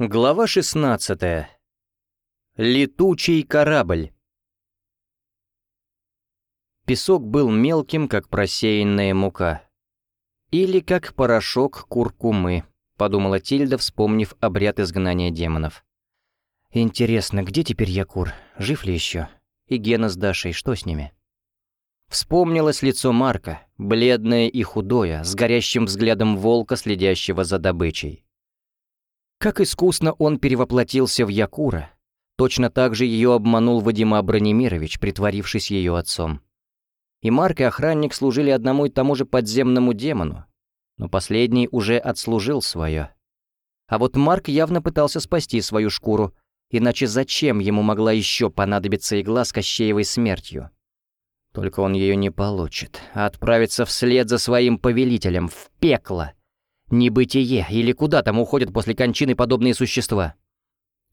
Глава 16. Летучий корабль. Песок был мелким, как просеянная мука. Или как порошок куркумы, подумала Тильда, вспомнив обряд изгнания демонов. Интересно, где теперь Якур? Жив ли еще? И Гена с Дашей, что с ними? Вспомнилось лицо Марка, бледное и худое, с горящим взглядом волка, следящего за добычей. Как искусно он перевоплотился в Якура. Точно так же ее обманул Вадима Бронемирович, притворившись ее отцом. И Марк и охранник служили одному и тому же подземному демону, но последний уже отслужил свое. А вот Марк явно пытался спасти свою шкуру, иначе зачем ему могла еще понадобиться игла с Кощеевой смертью? Только он ее не получит, а отправится вслед за своим повелителем, в пекло небытие или куда там уходят после кончины подобные существа.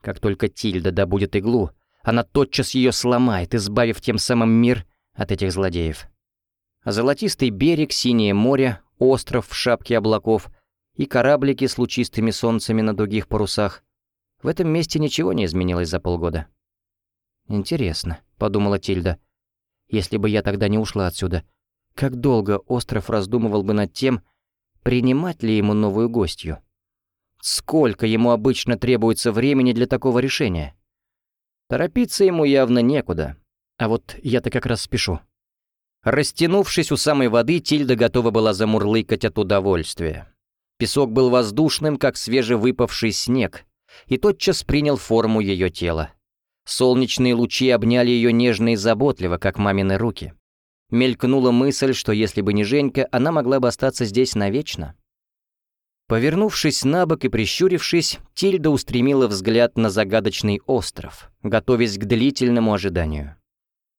Как только Тильда добудет иглу, она тотчас ее сломает, избавив тем самым мир от этих злодеев. Золотистый берег, синее море, остров в шапке облаков и кораблики с лучистыми солнцами на других парусах. В этом месте ничего не изменилось за полгода. «Интересно», — подумала Тильда, — «если бы я тогда не ушла отсюда, как долго остров раздумывал бы над тем, принимать ли ему новую гостью. Сколько ему обычно требуется времени для такого решения? Торопиться ему явно некуда. А вот я-то как раз спешу. Растянувшись у самой воды, Тильда готова была замурлыкать от удовольствия. Песок был воздушным, как свежевыпавший снег, и тотчас принял форму ее тела. Солнечные лучи обняли ее нежно и заботливо, как мамины руки. Мелькнула мысль, что если бы не Женька, она могла бы остаться здесь навечно. Повернувшись на бок и прищурившись, Тильда устремила взгляд на загадочный остров, готовясь к длительному ожиданию.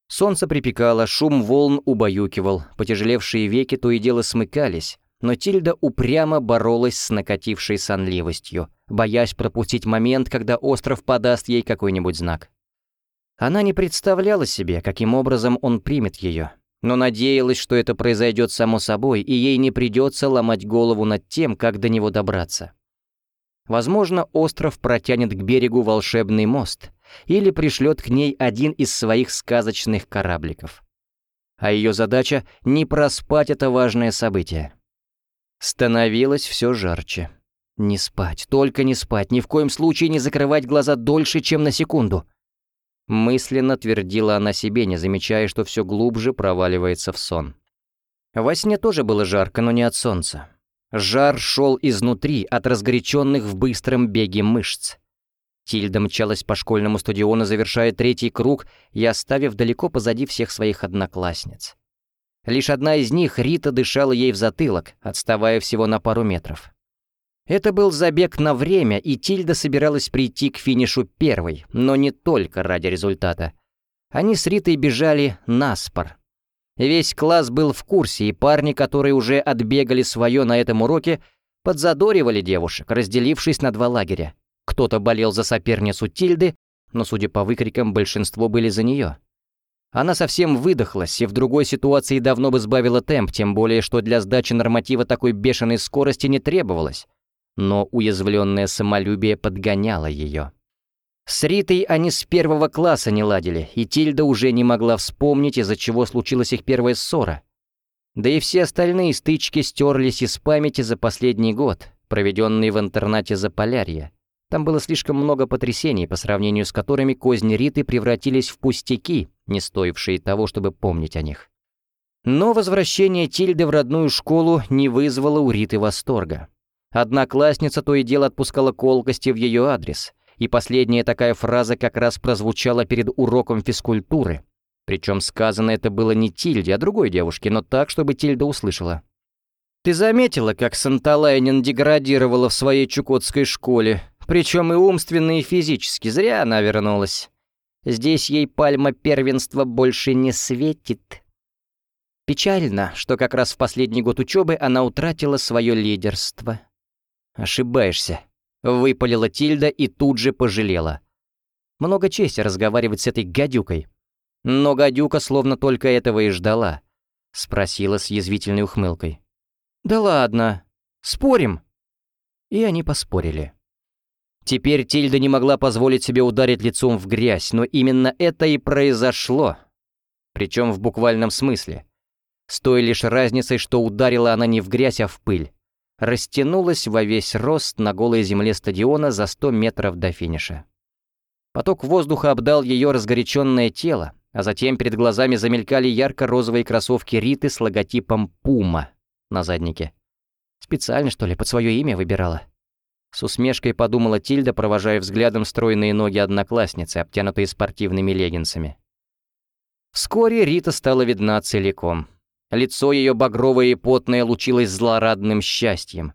Солнце припекало, шум волн убаюкивал, потяжелевшие веки то и дело смыкались, но Тильда упрямо боролась с накатившей сонливостью, боясь пропустить момент, когда остров подаст ей какой-нибудь знак. Она не представляла себе, каким образом он примет ее, но надеялась, что это произойдет само собой, и ей не придется ломать голову над тем, как до него добраться. Возможно, остров протянет к берегу волшебный мост или пришлет к ней один из своих сказочных корабликов. А ее задача — не проспать это важное событие. Становилось все жарче. Не спать, только не спать, ни в коем случае не закрывать глаза дольше, чем на секунду — Мысленно твердила она себе, не замечая, что все глубже проваливается в сон. Во сне тоже было жарко, но не от солнца. Жар шел изнутри, от разгоряченных в быстром беге мышц. Тильда мчалась по школьному стадиону, завершая третий круг и оставив далеко позади всех своих одноклассниц. Лишь одна из них, Рита, дышала ей в затылок, отставая всего на пару метров. Это был забег на время, и Тильда собиралась прийти к финишу первой, но не только ради результата. Они с Ритой бежали на спор. Весь класс был в курсе, и парни, которые уже отбегали свое на этом уроке, подзадоривали девушек, разделившись на два лагеря. Кто-то болел за соперницу Тильды, но, судя по выкрикам, большинство были за нее. Она совсем выдохлась и в другой ситуации давно бы сбавила темп, тем более, что для сдачи норматива такой бешеной скорости не требовалось но уязвленное самолюбие подгоняло ее. С Ритой они с первого класса не ладили, и Тильда уже не могла вспомнить, из-за чего случилась их первая ссора. Да и все остальные стычки стерлись из памяти за последний год, проведенный в интернате Заполярья. Там было слишком много потрясений, по сравнению с которыми козни Риты превратились в пустяки, не стоившие того, чтобы помнить о них. Но возвращение Тильды в родную школу не вызвало у Риты восторга. Одноклассница то и дело отпускала колкости в ее адрес, и последняя такая фраза как раз прозвучала перед уроком физкультуры. Причем сказано это было не Тильде, а другой девушке, но так, чтобы Тильда услышала. «Ты заметила, как Санталайнин деградировала в своей чукотской школе? Причем и умственно, и физически. Зря она вернулась. Здесь ей пальма первенства больше не светит». Печально, что как раз в последний год учебы она утратила свое лидерство. «Ошибаешься», — выпалила Тильда и тут же пожалела. Много чести разговаривать с этой гадюкой. Но гадюка словно только этого и ждала. Спросила с язвительной ухмылкой. «Да ладно. Спорим?» И они поспорили. Теперь Тильда не могла позволить себе ударить лицом в грязь, но именно это и произошло. Причем в буквальном смысле. С той лишь разницей, что ударила она не в грязь, а в пыль. Растянулась во весь рост на голой земле стадиона за 100 метров до финиша. Поток воздуха обдал ее разгоряченное тело, а затем перед глазами замелькали ярко-розовые кроссовки Риты с логотипом «Пума» на заднике. Специально, что ли, под свое имя выбирала? С усмешкой подумала Тильда, провожая взглядом стройные ноги одноклассницы, обтянутые спортивными леггинсами. Вскоре Рита стала видна целиком. Лицо ее багровое и потное лучилось злорадным счастьем.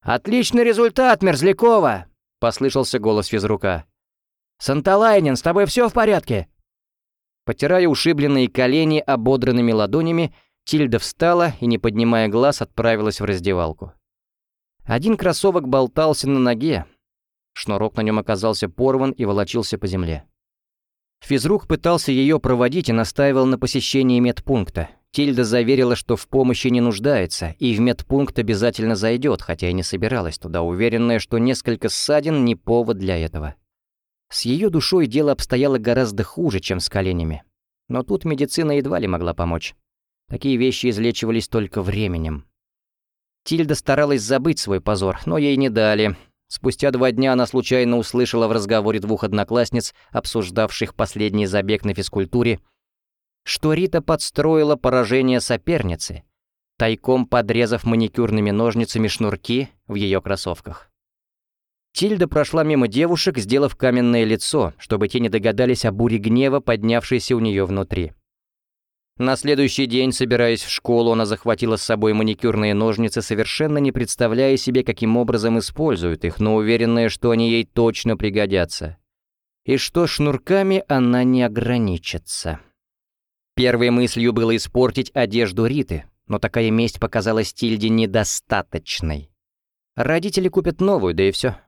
«Отличный результат, Мерзлякова!» — послышался голос физрука. «Санталайнин, с тобой все в порядке?» Потирая ушибленные колени ободранными ладонями, Тильда встала и, не поднимая глаз, отправилась в раздевалку. Один кроссовок болтался на ноге. Шнурок на нем оказался порван и волочился по земле. Физрук пытался ее проводить и настаивал на посещении медпункта. Тильда заверила, что в помощи не нуждается, и в медпункт обязательно зайдет, хотя и не собиралась туда, уверенная, что несколько ссадин не повод для этого. С ее душой дело обстояло гораздо хуже, чем с коленями. Но тут медицина едва ли могла помочь. Такие вещи излечивались только временем. Тильда старалась забыть свой позор, но ей не дали. Спустя два дня она случайно услышала в разговоре двух одноклассниц, обсуждавших последний забег на физкультуре, что Рита подстроила поражение соперницы, тайком подрезав маникюрными ножницами шнурки в ее кроссовках. Тильда прошла мимо девушек, сделав каменное лицо, чтобы те не догадались о буре гнева, поднявшейся у нее внутри. На следующий день, собираясь в школу, она захватила с собой маникюрные ножницы, совершенно не представляя себе, каким образом используют их, но уверенная, что они ей точно пригодятся. И что шнурками она не ограничится. Первой мыслью было испортить одежду Риты, но такая месть показалась Тильде недостаточной. Родители купят новую, да и все.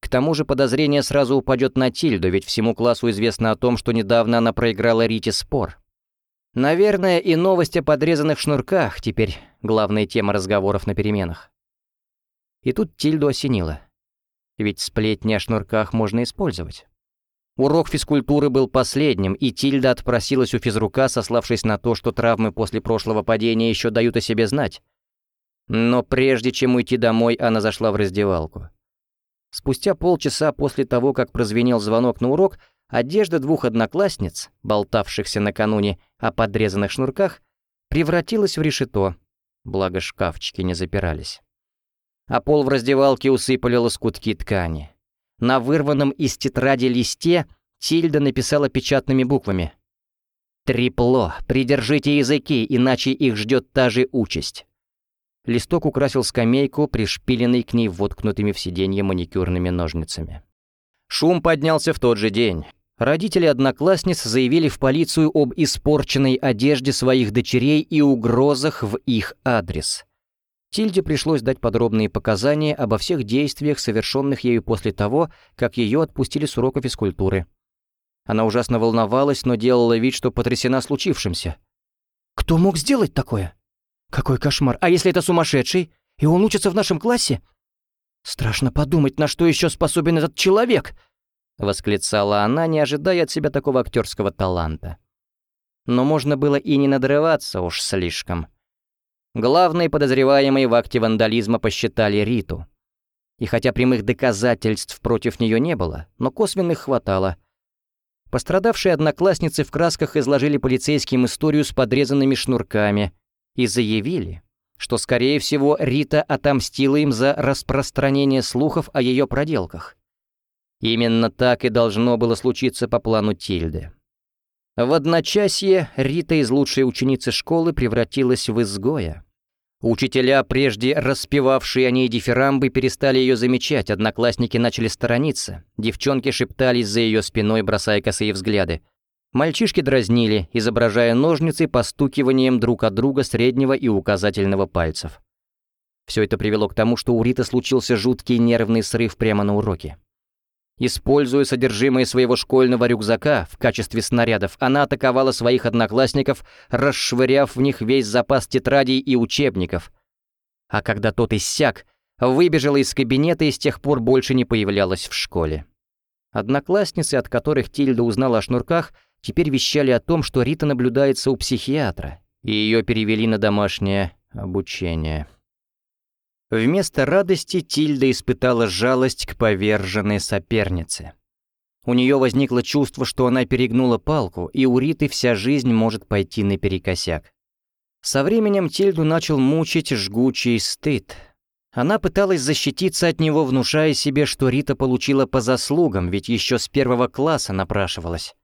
К тому же подозрение сразу упадет на Тильду, ведь всему классу известно о том, что недавно она проиграла Рите спор. Наверное, и новость о подрезанных шнурках теперь главная тема разговоров на переменах. И тут Тильду осенило. Ведь сплетни о шнурках можно использовать. Урок физкультуры был последним, и Тильда отпросилась у физрука, сославшись на то, что травмы после прошлого падения еще дают о себе знать. Но прежде чем уйти домой, она зашла в раздевалку. Спустя полчаса после того, как прозвенел звонок на урок, Одежда двух одноклассниц, болтавшихся накануне о подрезанных шнурках, превратилась в решето, благо шкафчики не запирались. А пол в раздевалке усыпали лоскутки ткани. На вырванном из тетради листе Тильда написала печатными буквами «Трипло, придержите языки, иначе их ждет та же участь». Листок украсил скамейку, пришпиленный к ней воткнутыми в сиденье маникюрными ножницами. Шум поднялся в тот же день. Родители одноклассниц заявили в полицию об испорченной одежде своих дочерей и угрозах в их адрес. Тильде пришлось дать подробные показания обо всех действиях, совершенных ею после того, как ее отпустили с урока физкультуры. Она ужасно волновалась, но делала вид, что потрясена случившимся. «Кто мог сделать такое? Какой кошмар! А если это сумасшедший? И он учится в нашем классе? Страшно подумать, на что еще способен этот человек!» восклицала она, не ожидая от себя такого актерского таланта. Но можно было и не надрываться уж слишком. Главные подозреваемые в акте вандализма посчитали Риту. И хотя прямых доказательств против нее не было, но косвенных хватало. Пострадавшие одноклассницы в красках изложили полицейским историю с подрезанными шнурками и заявили, что, скорее всего, Рита отомстила им за распространение слухов о ее проделках. Именно так и должно было случиться по плану Тильды. В одночасье Рита из лучшей ученицы школы превратилась в изгоя. Учителя, прежде распевавшие о ней дифирамбы, перестали ее замечать, одноклассники начали сторониться, девчонки шептались за ее спиной, бросая косые взгляды. Мальчишки дразнили, изображая ножницы постукиванием друг от друга среднего и указательного пальцев. Все это привело к тому, что у Риты случился жуткий нервный срыв прямо на уроке. Используя содержимое своего школьного рюкзака в качестве снарядов, она атаковала своих одноклассников, расшвыряв в них весь запас тетрадей и учебников. А когда тот иссяк, выбежала из кабинета и с тех пор больше не появлялась в школе. Одноклассницы, от которых Тильда узнала о шнурках, теперь вещали о том, что Рита наблюдается у психиатра, и ее перевели на домашнее обучение. Вместо радости Тильда испытала жалость к поверженной сопернице. У нее возникло чувство, что она перегнула палку, и у Риты вся жизнь может пойти наперекосяк. Со временем Тильду начал мучить жгучий стыд. Она пыталась защититься от него, внушая себе, что Рита получила по заслугам, ведь еще с первого класса напрашивалась.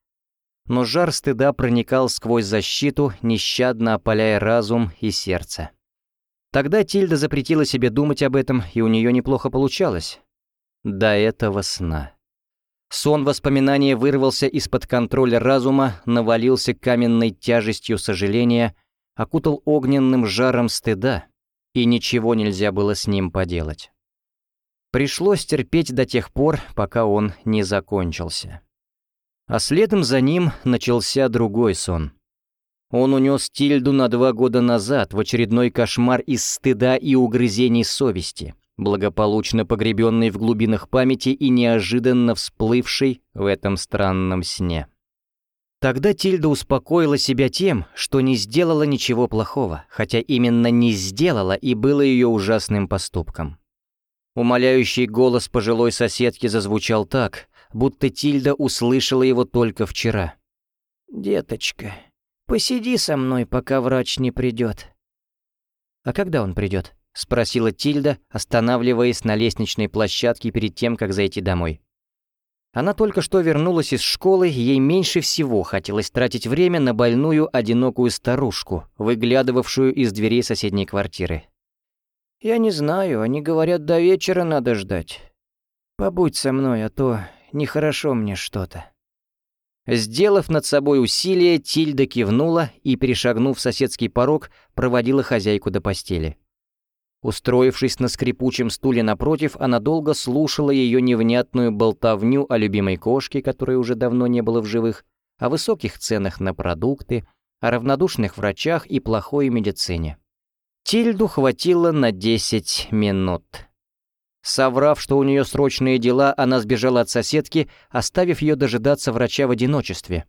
Но жар стыда проникал сквозь защиту, нещадно опаляя разум и сердце. Тогда Тильда запретила себе думать об этом, и у нее неплохо получалось. До этого сна. Сон воспоминания вырвался из-под контроля разума, навалился каменной тяжестью сожаления, окутал огненным жаром стыда, и ничего нельзя было с ним поделать. Пришлось терпеть до тех пор, пока он не закончился. А следом за ним начался другой сон. Он унес Тильду на два года назад в очередной кошмар из стыда и угрызений совести, благополучно погребенный в глубинах памяти и неожиданно всплывший в этом странном сне. Тогда Тильда успокоила себя тем, что не сделала ничего плохого, хотя именно не сделала и было ее ужасным поступком. Умоляющий голос пожилой соседки зазвучал так, будто Тильда услышала его только вчера. «Деточка, посиди со мной, пока врач не придет». «А когда он придет?» — спросила Тильда, останавливаясь на лестничной площадке перед тем, как зайти домой. Она только что вернулась из школы, ей меньше всего хотелось тратить время на больную, одинокую старушку, выглядывавшую из дверей соседней квартиры. «Я не знаю, они говорят, до вечера надо ждать. Побудь со мной, а то нехорошо мне что-то». Сделав над собой усилие, Тильда кивнула и, перешагнув соседский порог, проводила хозяйку до постели. Устроившись на скрипучем стуле напротив, она долго слушала ее невнятную болтовню о любимой кошке, которой уже давно не было в живых, о высоких ценах на продукты, о равнодушных врачах и плохой медицине. Тильду хватило на 10 минут. Соврав, что у нее срочные дела, она сбежала от соседки, оставив ее дожидаться врача в одиночестве.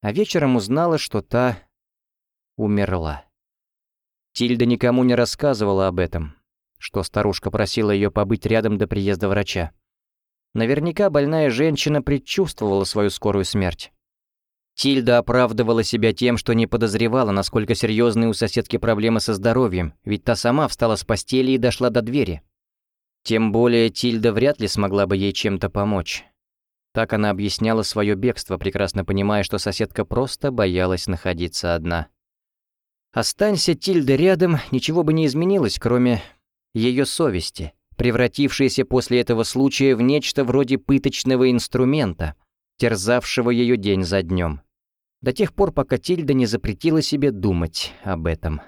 А вечером узнала, что та умерла. Тильда никому не рассказывала об этом, что старушка просила ее побыть рядом до приезда врача. Наверняка больная женщина предчувствовала свою скорую смерть. Тильда оправдывала себя тем, что не подозревала, насколько серьезные у соседки проблемы со здоровьем, ведь та сама встала с постели и дошла до двери. Тем более Тильда вряд ли смогла бы ей чем-то помочь. Так она объясняла свое бегство, прекрасно понимая, что соседка просто боялась находиться одна. Останься Тильда рядом, ничего бы не изменилось, кроме ее совести, превратившейся после этого случая в нечто вроде пыточного инструмента, терзавшего ее день за днем. До тех пор, пока Тильда не запретила себе думать об этом.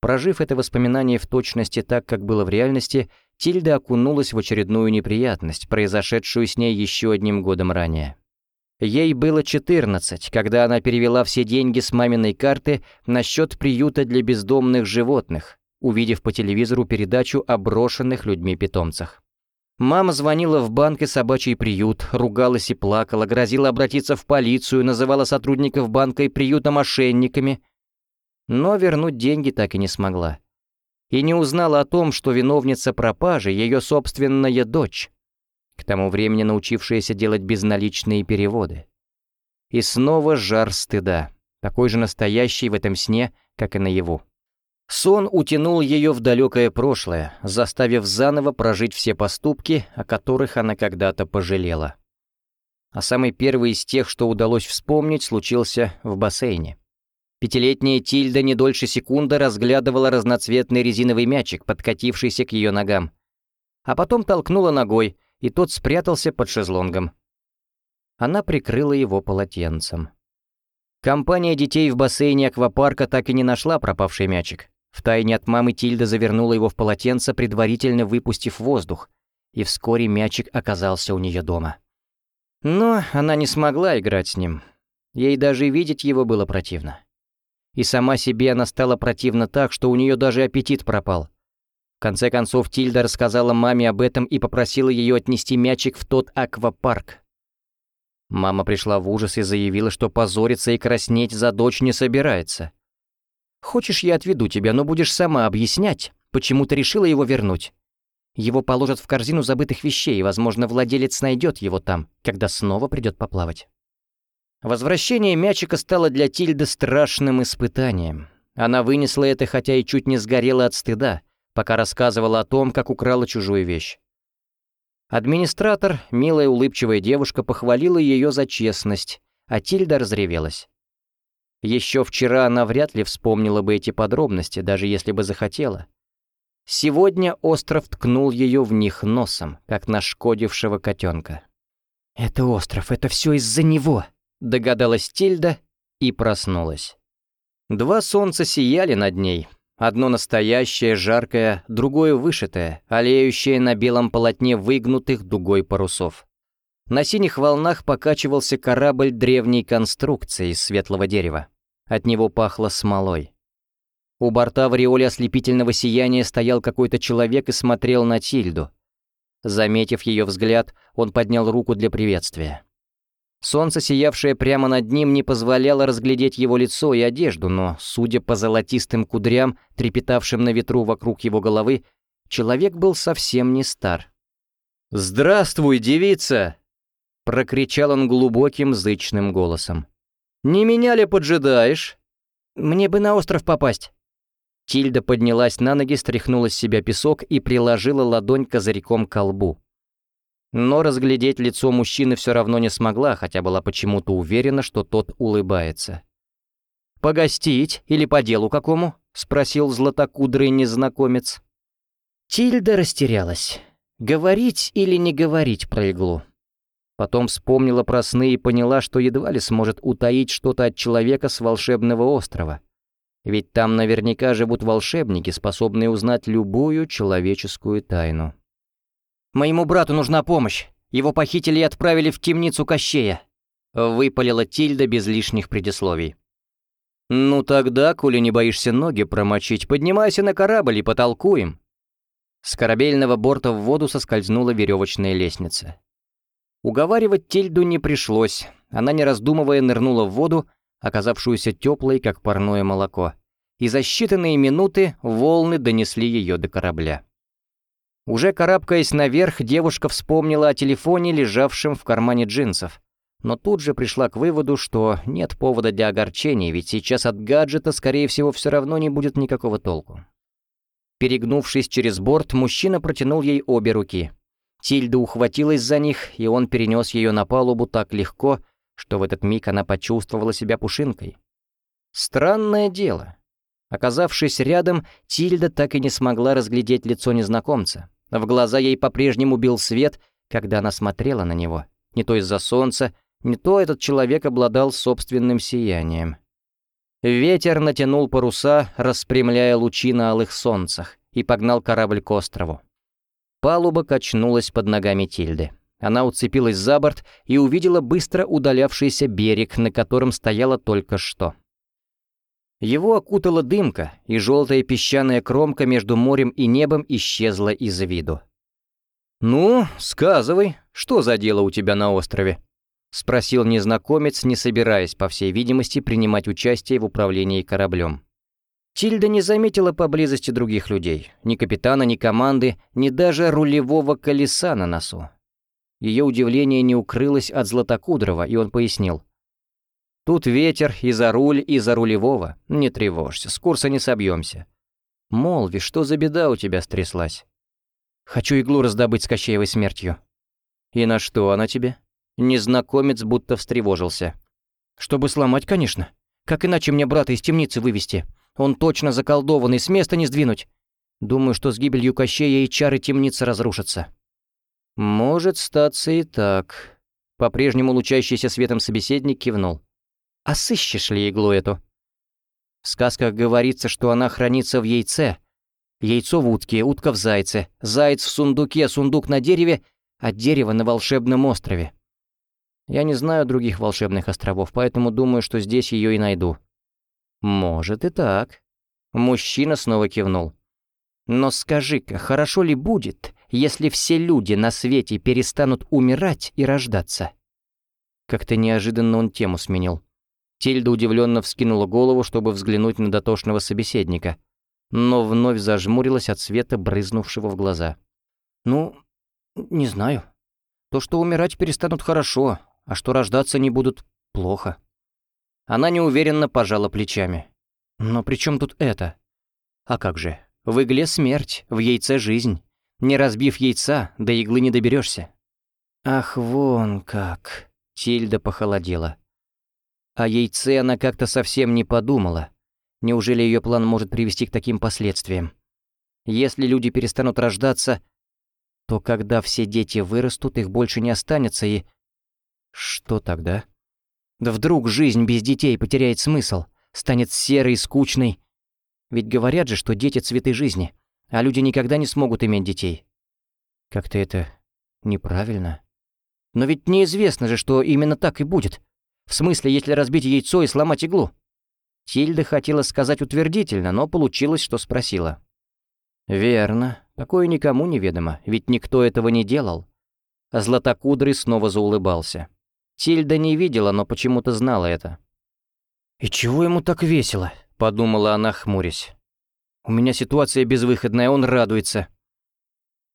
Прожив это воспоминание в точности так, как было в реальности, Тильда окунулась в очередную неприятность, произошедшую с ней еще одним годом ранее. Ей было 14, когда она перевела все деньги с маминой карты на счет приюта для бездомных животных, увидев по телевизору передачу о брошенных людьми питомцах. Мама звонила в банк и собачий приют, ругалась и плакала, грозила обратиться в полицию, называла сотрудников банка и приюта мошенниками. Но вернуть деньги так и не смогла. И не узнала о том, что виновница пропажи — ее собственная дочь к тому времени научившаяся делать безналичные переводы. И снова жар стыда, такой же настоящий в этом сне, как и наяву. Сон утянул ее в далекое прошлое, заставив заново прожить все поступки, о которых она когда-то пожалела. А самый первый из тех, что удалось вспомнить, случился в бассейне. Пятилетняя Тильда не дольше секунды разглядывала разноцветный резиновый мячик, подкатившийся к ее ногам. А потом толкнула ногой — и тот спрятался под шезлонгом. Она прикрыла его полотенцем. Компания детей в бассейне аквапарка так и не нашла пропавший мячик. Втайне от мамы Тильда завернула его в полотенце, предварительно выпустив воздух, и вскоре мячик оказался у нее дома. Но она не смогла играть с ним. Ей даже видеть его было противно. И сама себе она стала противна так, что у нее даже аппетит пропал. конце концов, Тильда рассказала маме об этом и попросила ее отнести мячик в тот аквапарк. Мама пришла в ужас и заявила, что позориться и краснеть за дочь не собирается. «Хочешь, я отведу тебя, но будешь сама объяснять, почему ты решила его вернуть. Его положат в корзину забытых вещей, и, возможно, владелец найдет его там, когда снова придет поплавать». Возвращение мячика стало для Тильды страшным испытанием. Она вынесла это, хотя и чуть не сгорела от стыда, пока рассказывала о том, как украла чужую вещь. Администратор, милая улыбчивая девушка, похвалила ее за честность, а Тильда разревелась. Еще вчера она вряд ли вспомнила бы эти подробности, даже если бы захотела. Сегодня остров ткнул ее в них носом, как нашкодившего котенка. «Это остров, это все из-за него», — догадалась Тильда и проснулась. Два солнца сияли над ней, Одно настоящее, жаркое, другое вышитое, олеющее на белом полотне выгнутых дугой парусов. На синих волнах покачивался корабль древней конструкции из светлого дерева. От него пахло смолой. У борта в ореоле ослепительного сияния стоял какой-то человек и смотрел на Тильду. Заметив ее взгляд, он поднял руку для приветствия. Солнце, сиявшее прямо над ним, не позволяло разглядеть его лицо и одежду, но, судя по золотистым кудрям, трепетавшим на ветру вокруг его головы, человек был совсем не стар. «Здравствуй, девица!» — прокричал он глубоким, зычным голосом. «Не меня ли поджидаешь?» «Мне бы на остров попасть». Тильда поднялась на ноги, стряхнула с себя песок и приложила ладонь козырьком к колбу. Но разглядеть лицо мужчины все равно не смогла, хотя была почему-то уверена, что тот улыбается. «Погостить или по делу какому?» — спросил златокудрый незнакомец. Тильда растерялась. Говорить или не говорить про иглу? Потом вспомнила про сны и поняла, что едва ли сможет утаить что-то от человека с волшебного острова. Ведь там наверняка живут волшебники, способные узнать любую человеческую тайну. Моему брату нужна помощь. Его похитили и отправили в темницу Кощея», — выпалила Тильда без лишних предисловий. «Ну тогда, коли не боишься ноги промочить, поднимайся на корабль и потолкуем». С корабельного борта в воду соскользнула веревочная лестница. Уговаривать Тильду не пришлось. Она, не раздумывая, нырнула в воду, оказавшуюся теплой, как парное молоко, и за считанные минуты волны донесли ее до корабля. Уже карабкаясь наверх, девушка вспомнила о телефоне, лежавшем в кармане джинсов. Но тут же пришла к выводу, что нет повода для огорчения, ведь сейчас от гаджета, скорее всего, все равно не будет никакого толку. Перегнувшись через борт, мужчина протянул ей обе руки. Тильда ухватилась за них, и он перенес ее на палубу так легко, что в этот миг она почувствовала себя пушинкой. Странное дело. Оказавшись рядом, Тильда так и не смогла разглядеть лицо незнакомца. В глаза ей по-прежнему бил свет, когда она смотрела на него. Не то из-за солнца, не то этот человек обладал собственным сиянием. Ветер натянул паруса, распрямляя лучи на алых солнцах, и погнал корабль к острову. Палуба качнулась под ногами Тильды. Она уцепилась за борт и увидела быстро удалявшийся берег, на котором стояла только что. Его окутала дымка, и желтая песчаная кромка между морем и небом исчезла из виду. «Ну, сказывай, что за дело у тебя на острове?» — спросил незнакомец, не собираясь, по всей видимости, принимать участие в управлении кораблем. Тильда не заметила поблизости других людей, ни капитана, ни команды, ни даже рулевого колеса на носу. Ее удивление не укрылось от Златокудрова, и он пояснил. Тут ветер и за руль, и за рулевого. Не тревожься, с курса не собьемся. Молви, что за беда у тебя стряслась? Хочу иглу раздобыть с Кощеевой смертью. И на что она тебе? Незнакомец будто встревожился. Чтобы сломать, конечно. Как иначе мне брата из темницы вывести? Он точно заколдованный, с места не сдвинуть. Думаю, что с гибелью Кощея и чары темницы разрушатся. Может статься и так. По-прежнему лучащийся светом собеседник кивнул. А сыщешь ли иглу эту? В сказках говорится, что она хранится в яйце. Яйцо в утке, утка в зайце, заяц в сундуке, сундук на дереве, а дерево на волшебном острове. Я не знаю других волшебных островов, поэтому думаю, что здесь ее и найду. Может и так. Мужчина снова кивнул. Но скажи-ка, хорошо ли будет, если все люди на свете перестанут умирать и рождаться?» Как-то неожиданно он тему сменил. Тильда удивленно вскинула голову, чтобы взглянуть на дотошного собеседника, но вновь зажмурилась от света, брызнувшего в глаза. «Ну, не знаю. То, что умирать перестанут хорошо, а что рождаться не будут плохо». Она неуверенно пожала плечами. «Но при чем тут это?» «А как же? В игле смерть, в яйце жизнь. Не разбив яйца, до иглы не доберешься. «Ах, вон как!» Тильда похолодела. О яйце она как-то совсем не подумала. Неужели ее план может привести к таким последствиям? Если люди перестанут рождаться, то когда все дети вырастут, их больше не останется и... Что тогда? Да вдруг жизнь без детей потеряет смысл, станет серой скучной. Ведь говорят же, что дети — цветы жизни, а люди никогда не смогут иметь детей. Как-то это неправильно. Но ведь неизвестно же, что именно так и будет. В смысле, если разбить яйцо и сломать иглу? Тильда хотела сказать утвердительно, но получилось, что спросила. «Верно. Такое никому не ведомо, ведь никто этого не делал». Златокудрый снова заулыбался. Тильда не видела, но почему-то знала это. «И чего ему так весело?» — подумала она, хмурясь. «У меня ситуация безвыходная, он радуется».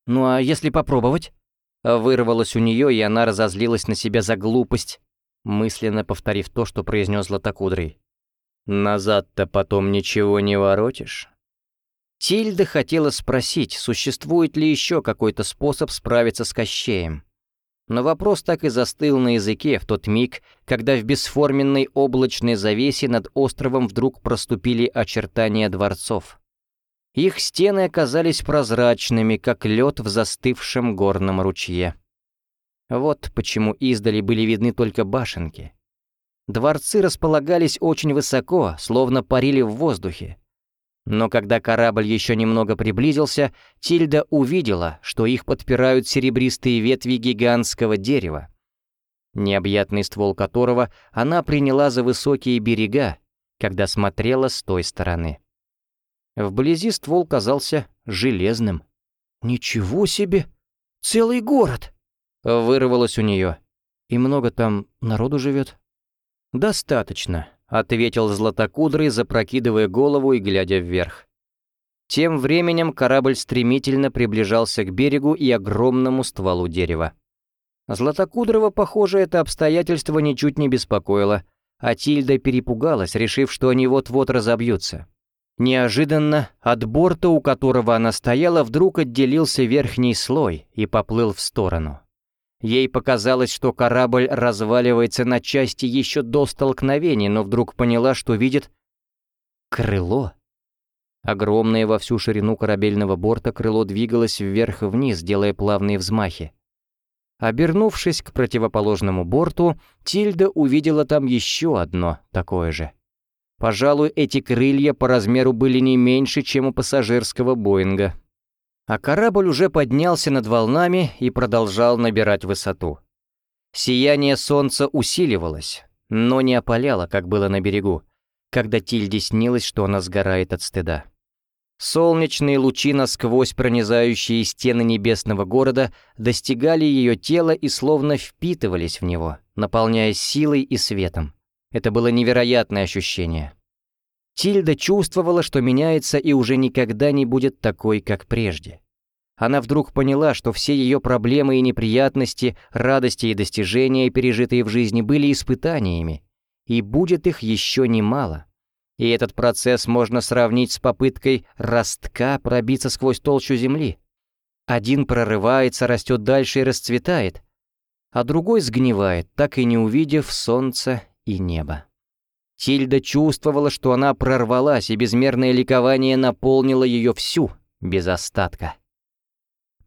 «Ну а если попробовать?» Вырвалось у нее, и она разозлилась на себя за глупость, мысленно повторив то, что произнес Златокудрый. «Назад-то потом ничего не воротишь?» Тильда хотела спросить, существует ли еще какой-то способ справиться с Кощеем. Но вопрос так и застыл на языке в тот миг, когда в бесформенной облачной завесе над островом вдруг проступили очертания дворцов. Их стены оказались прозрачными, как лед в застывшем горном ручье. Вот почему издали были видны только башенки. Дворцы располагались очень высоко, словно парили в воздухе. Но когда корабль еще немного приблизился, Тильда увидела, что их подпирают серебристые ветви гигантского дерева, необъятный ствол которого она приняла за высокие берега, когда смотрела с той стороны. Вблизи ствол казался железным. «Ничего себе! Целый город!» Вырвалось у нее. «И много там народу живет?» «Достаточно», — ответил Златокудрый, запрокидывая голову и глядя вверх. Тем временем корабль стремительно приближался к берегу и огромному стволу дерева. Златокудрого, похоже, это обстоятельство ничуть не беспокоило, а Тильда перепугалась, решив, что они вот-вот разобьются. Неожиданно от борта, у которого она стояла, вдруг отделился верхний слой и поплыл в сторону. Ей показалось, что корабль разваливается на части еще до столкновения, но вдруг поняла, что видит крыло. Огромное во всю ширину корабельного борта крыло двигалось вверх и вниз, делая плавные взмахи. Обернувшись к противоположному борту, Тильда увидела там еще одно такое же. Пожалуй, эти крылья по размеру были не меньше, чем у пассажирского Боинга а корабль уже поднялся над волнами и продолжал набирать высоту. Сияние солнца усиливалось, но не опаляло, как было на берегу, когда Тильде снилось, что она сгорает от стыда. Солнечные лучи насквозь пронизающие стены небесного города достигали ее тела и словно впитывались в него, наполняя силой и светом. Это было невероятное ощущение. Тильда чувствовала, что меняется и уже никогда не будет такой, как прежде. Она вдруг поняла, что все ее проблемы и неприятности, радости и достижения, пережитые в жизни, были испытаниями, и будет их еще немало. И этот процесс можно сравнить с попыткой ростка пробиться сквозь толщу земли. Один прорывается, растет дальше и расцветает, а другой сгнивает, так и не увидев солнца и неба. Тильда чувствовала, что она прорвалась, и безмерное ликование наполнило ее всю, без остатка.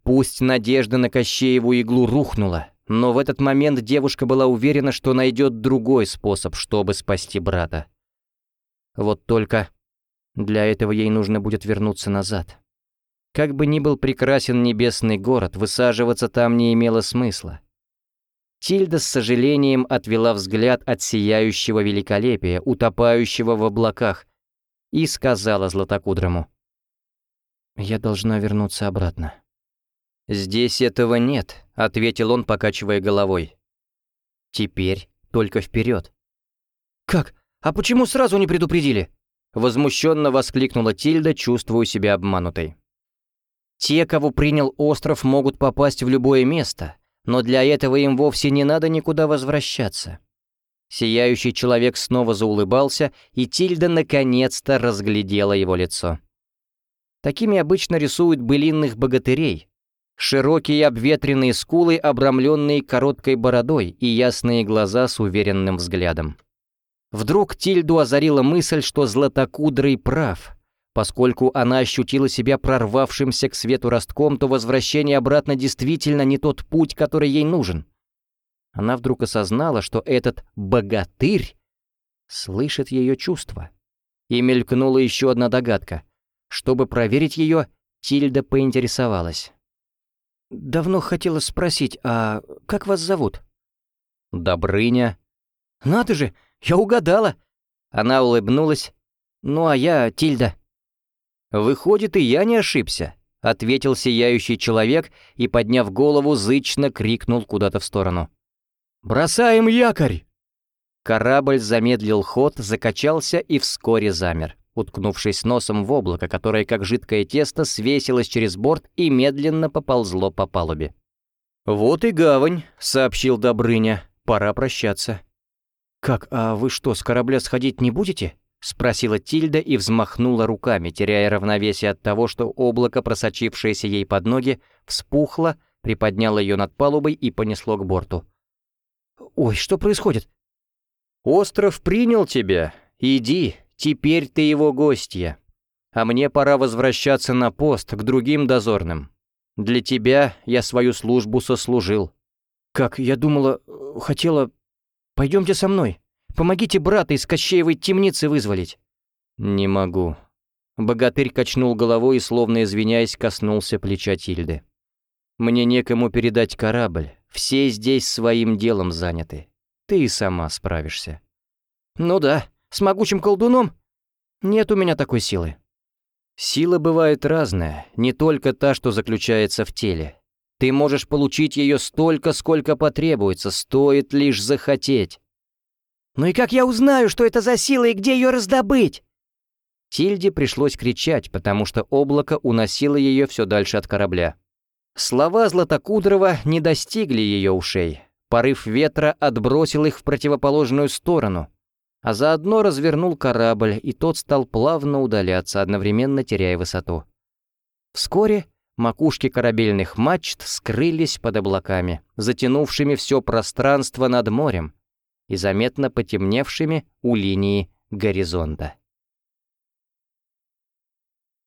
Пусть надежда на Кощееву иглу рухнула, но в этот момент девушка была уверена, что найдет другой способ, чтобы спасти брата. Вот только для этого ей нужно будет вернуться назад. Как бы ни был прекрасен небесный город, высаживаться там не имело смысла. Тильда с сожалением отвела взгляд от сияющего великолепия, утопающего в облаках, и сказала Златокудрому. «Я должна вернуться обратно». «Здесь этого нет», — ответил он, покачивая головой. «Теперь только вперед». «Как? А почему сразу не предупредили?» Возмущенно воскликнула Тильда, чувствуя себя обманутой. «Те, кого принял остров, могут попасть в любое место, но для этого им вовсе не надо никуда возвращаться». Сияющий человек снова заулыбался, и Тильда наконец-то разглядела его лицо. Такими обычно рисуют былинных богатырей, Широкие обветренные скулы, обрамленные короткой бородой и ясные глаза с уверенным взглядом. Вдруг Тильду озарила мысль, что Златокудрый прав. Поскольку она ощутила себя прорвавшимся к свету ростком, то возвращение обратно действительно не тот путь, который ей нужен. Она вдруг осознала, что этот «богатырь» слышит ее чувства. И мелькнула еще одна догадка. Чтобы проверить ее, Тильда поинтересовалась. «Давно хотела спросить, а как вас зовут?» «Добрыня». «Надо же, я угадала!» Она улыбнулась. «Ну, а я Тильда». «Выходит, и я не ошибся», — ответил сияющий человек и, подняв голову, зычно крикнул куда-то в сторону. «Бросаем якорь!» Корабль замедлил ход, закачался и вскоре замер уткнувшись носом в облако, которое, как жидкое тесто, свесилось через борт и медленно поползло по палубе. «Вот и гавань», — сообщил Добрыня. «Пора прощаться». «Как, а вы что, с корабля сходить не будете?» — спросила Тильда и взмахнула руками, теряя равновесие от того, что облако, просочившееся ей под ноги, вспухло, приподняло ее над палубой и понесло к борту. «Ой, что происходит?» «Остров принял тебя. Иди, Теперь ты его гостья. А мне пора возвращаться на пост к другим дозорным. Для тебя я свою службу сослужил. Как, я думала, хотела... Пойдемте со мной. Помогите брата из Кощеевой темницы вызволить. Не могу. Богатырь качнул головой и, словно извиняясь, коснулся плеча Тильды. «Мне некому передать корабль. Все здесь своим делом заняты. Ты и сама справишься». «Ну да», с могучим колдуном? Нет у меня такой силы. Сила бывает разная, не только та, что заключается в теле. Ты можешь получить ее столько, сколько потребуется, стоит лишь захотеть. «Ну и как я узнаю, что это за сила и где ее раздобыть?» Тильде пришлось кричать, потому что облако уносило ее все дальше от корабля. Слова Златокудрова не достигли ее ушей. Порыв ветра отбросил их в противоположную сторону а заодно развернул корабль, и тот стал плавно удаляться, одновременно теряя высоту. Вскоре макушки корабельных мачт скрылись под облаками, затянувшими все пространство над морем и заметно потемневшими у линии горизонта.